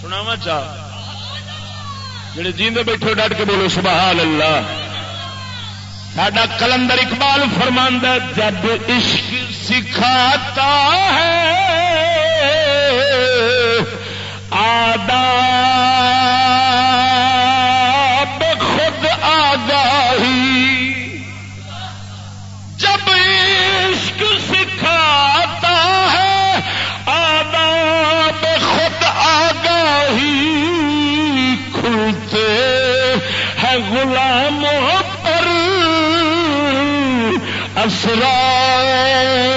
سناوا چاہ جڑے جیندے بیٹھے ڈٹ کے بولو سبحان اللہ۔ ساڈا کلندر اقبال فرماندہ جب عشق سکھاتا ہے، آداب کھلتے ہے غلاموں پر اسرار۔